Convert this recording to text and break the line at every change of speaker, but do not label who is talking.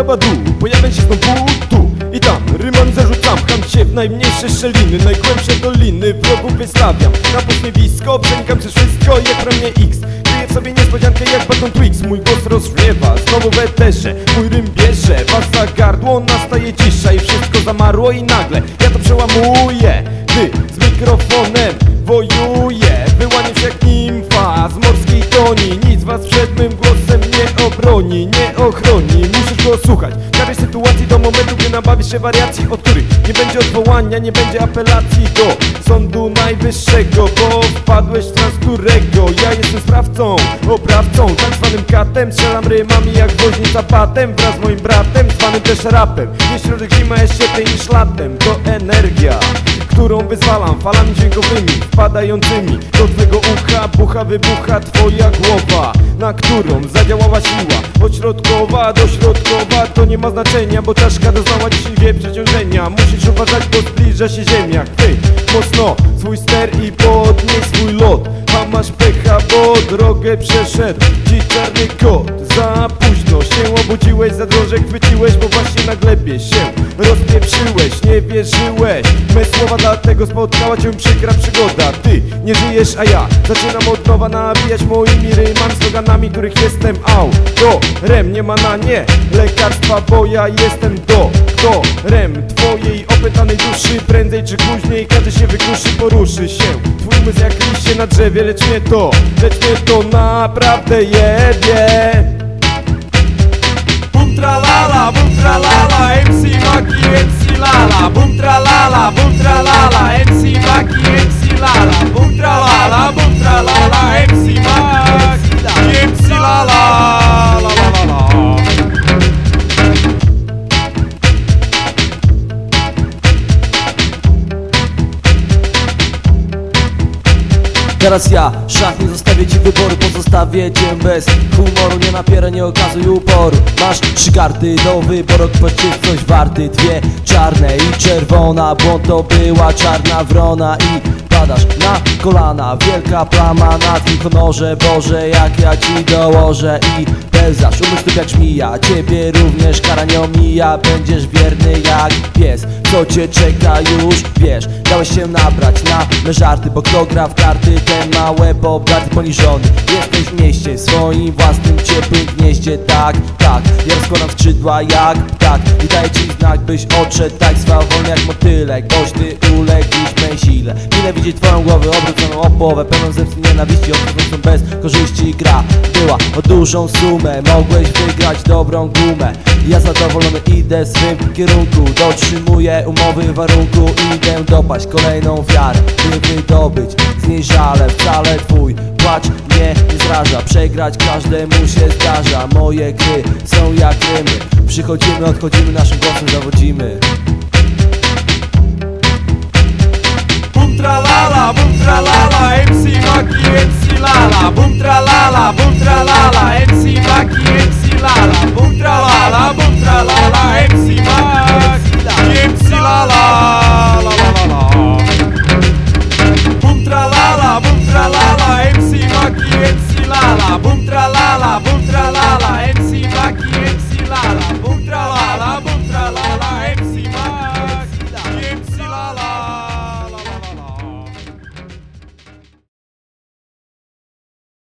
rabadu Pojawia się znowu tu. I tam Rymon zarzucam, ham się w najmniejsze szczeliny Najgłębsze doliny. Wrogów wystawiam Na pośmiewisko przenikam przez wszystko jak ramię X. Kryję w sobie niespodziankę jak baton Twix. Mój głos rozwiewa, znowu w eterze Mój rym bierze, was za gardło Nastaje cisza i wszystko zamarło i nagle Ja to przełamuję, ty z mikrofonem wojuję Wyłaniam się jak nimfa z morskiej toni Nic was przed mym głosem nie obroni, nie ochroni. Musisz go słuchać. W każdej sytuacji do momentu, gdy nabawisz się wariacji Od których nie będzie odwołania, nie będzie apelacji do Sądu Najwyższego, bo wpadłeś w trans, którego? Ja jestem sprawcą, oprawcą, tak zwanym katem. Strzelam rymami jak woźnica patem Wraz z moim bratem, zwanym też rapem. Nie środek zima jest cieplej niż latem. To energia którą wyzwalam falami dźwiękowymi Wpadającymi do twego ucha. Bucha wybucha twoja głowa Na którą zadziałała siła. Od środkowa do To nie ma znaczenia, bo czaszka doznała dzisiaj wie przeciążenia. Musisz uważać, bo zbliża się ziemia. Chwyć mocno. Swój ster i podnieś swój lot. A masz pecha, bo drogę przeszedł Ci czarny kot. Za późno się obudziłeś, za drążek chwyciłeś Bo właśnie na glebie się rozpieprzyłeś. Nie wierzyłeś. Me słowa, dlatego spotkała cię przykra przygoda. Ty nie żyjesz, a ja zaczynam od nowa nabijać moimi rymami Sloganami, których jestem autorem. Nie ma na nie lekarstwa, bo ja jestem doktorem. Twojej opętanej duszy Prędzej czy później poruszy się. Twój umysł jak liście na drzewie, lecz nie to Lecz nie to naprawdę jebie.
Bum tralala, bum tralala, MC Maki, MC
Teraz ja, szach, nie zostawię ci wyboru Pozostawię cię bez humoru. Nie napierę, nie okazuj uporu. Masz trzy karty do wyboru Ktoś coś warty. Dwie czarne i czerwona Błąd to była czarna wrona I padasz na kolana. Wielka plama na twym honorze Boże, jak ja ci dołożę. I pełzasz, umysł jak żmija. Ciebie również kara nie omija. Będziesz wierny jak pies. Co cię czeka już? Wiesz Dałeś się nabrać na me żarty Bo kto gra w karty? Ten ma łeb poniżony. Jesteś w mieście, swoim własnym ciepłym gnieździe. Tak, tak, ja rozkładam skrzydła jak ptak. I daję ci znak byś odszedł tak swawolny jak motylek. Boś ty uległeś mej sile. Ile widzieć twoją głowę obróconą o połowę. Pełną zemsty nienawiści, obchodzącą bez korzyści. Gra Była o dużą sumę, mogłeś wygrać dobrą gumę. Ja zadowolony idę w swym kierunku. Dotrzymuję umowy warunku. Idę dopaść kolejną ofiarę By wydobyć z niej żale Wcale twój płacz mnie nie zraża. Przegrać każdemu się zdarza. Moje gry są jak rymy. Przychodzimy, odchodzimy, naszym głosem zawodzimy
Bum tralala, bum tralala, MC Maki, MC Lala